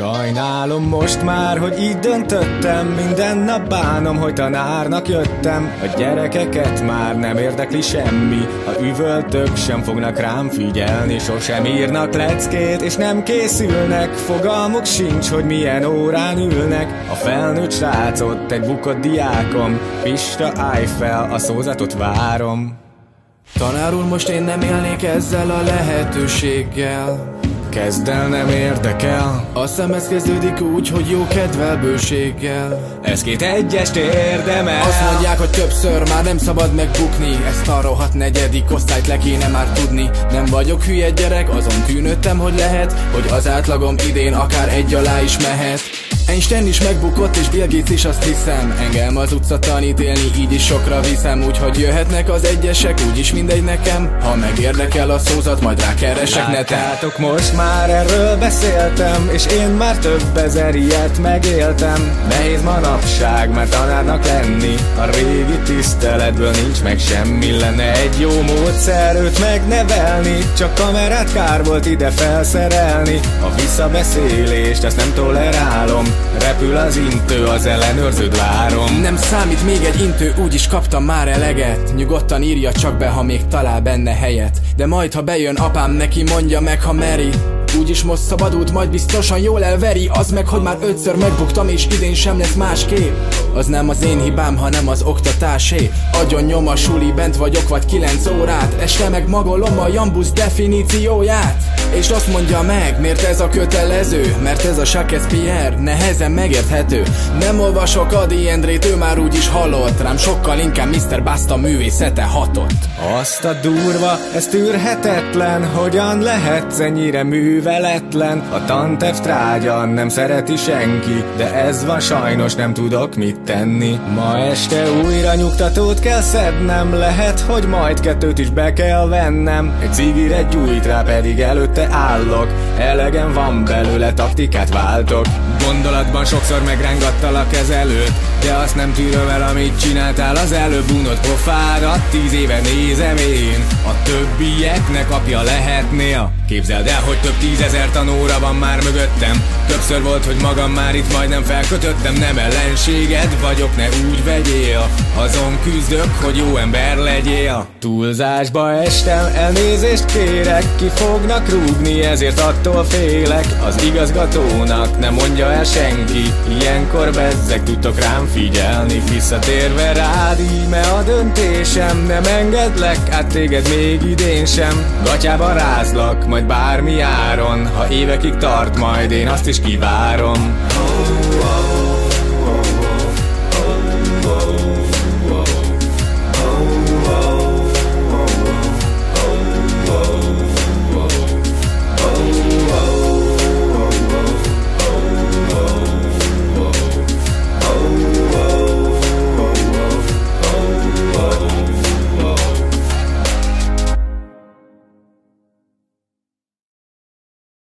Sajnálom most már, hogy így döntöttem. Minden nap bánom, hogy tanárnak jöttem. A gyerekeket már nem érdekli semmi. Ha üvöltök, sem fognak rám figyelni. Sosem írnak leckét, és nem készülnek. Fogalmuk sincs, hogy milyen órán ülnek. A felnőtt srácot, egy bukott diákom. Pista, állj fel, a szózatot várom. Tanár úr, most én nem élnék ezzel a lehetőséggel Kezd el nem érdekel. A szemhez kezdődik úgy, hogy jó kedvel bőséggel. Ez két egyest érdemel. Azt mondják, hogy többször már nem szabad megbukni. Ezt a rohadt negyedik osztályt le kéne már tudni. Nem vagyok hülye gyerek, azon tűnődtem, hogy lehet Hogy az átlagom idén akár egy alá is mehet Einstein is megbukott és Bill Gates is azt hiszem. Engem az utca tanítélni így is sokra viszem. Úgyhogy jöhetnek az egyesek, úgyis mindegy nekem. Ha megérdekel a szózat, majd rákeresek neten Látjátok, most már erről beszéltem És én már több ezer ilyet megéltem. Nehéz manapság már tanárnak lenni. A régi tiszteletből nincs meg semmi. Lenne egy jó módszer őt megnevelni. Csak kamerát kár volt ide felszerelni. A visszabeszélést, ezt nem tolerálom Repül az intő, az ellenőrződ várom. Nem számít még egy intő, úgyis kaptam már eleget. Nyugodtan írja csak be, ha még talál benne helyet. De majd ha bejön apám, neki mondja meg, ha meri Úgyis most szabadult, majd biztosan jól elveri. Az meg, hogy már ötször megbuktam és idén sem lesz másképp. Az nem az én hibám, hanem az oktatásé. Agyon nyom a suli, bent vagyok vagy kilenc órát. Este meg magolom a jambusz definícióját. És azt mondja meg, miért ez a kötelező? Mert ez a Shakespeare nehezen megérthető. Nem olvasok Adi Endrét, ő már úgyis halott. Rám sokkal inkább Mr. Basta művészete hatott. Azt a durva, ez tűrhetetlen Hogyan lehetsz ennyire műveletlen. A tantev trágya nem szereti senki De ez van sajnos nem tudok mit tenni. Ma este újra nyugtatót kell szednem Lehet, hogy majd kettőt is be kell vennem. Egy cigire gyújt rá pedig előtte állok. Elegem van belőle, taktikát váltok Gondolatban sokszor megrángattalak ezelőtt De azt nem tűröm el, amit csináltál az előbb Unott pofádat, tíz éve nézem én A többieknek apja lehetnél Képzeld el, hogy több tízezer tanóra van már mögöttem. Többször volt, hogy magam már itt majdnem felkötöttem. Nem ellenséged vagyok, ne úgy vegyél. Azon küzdök, hogy jó ember legyél. Túlzásba estem, elnézést kérek. Ki fognak rúgni, ezért attól félek. Az igazgatónak nem mondja el senki. Ilyenkor bezzeg tudtok rám figyelni. Visszatérve rád, íme a döntésem. Nem engedlek át téged még idén sem. Gatyába rázlak, majd bármi áron. Ha évekig tart majd, én azt is kivárom. oh.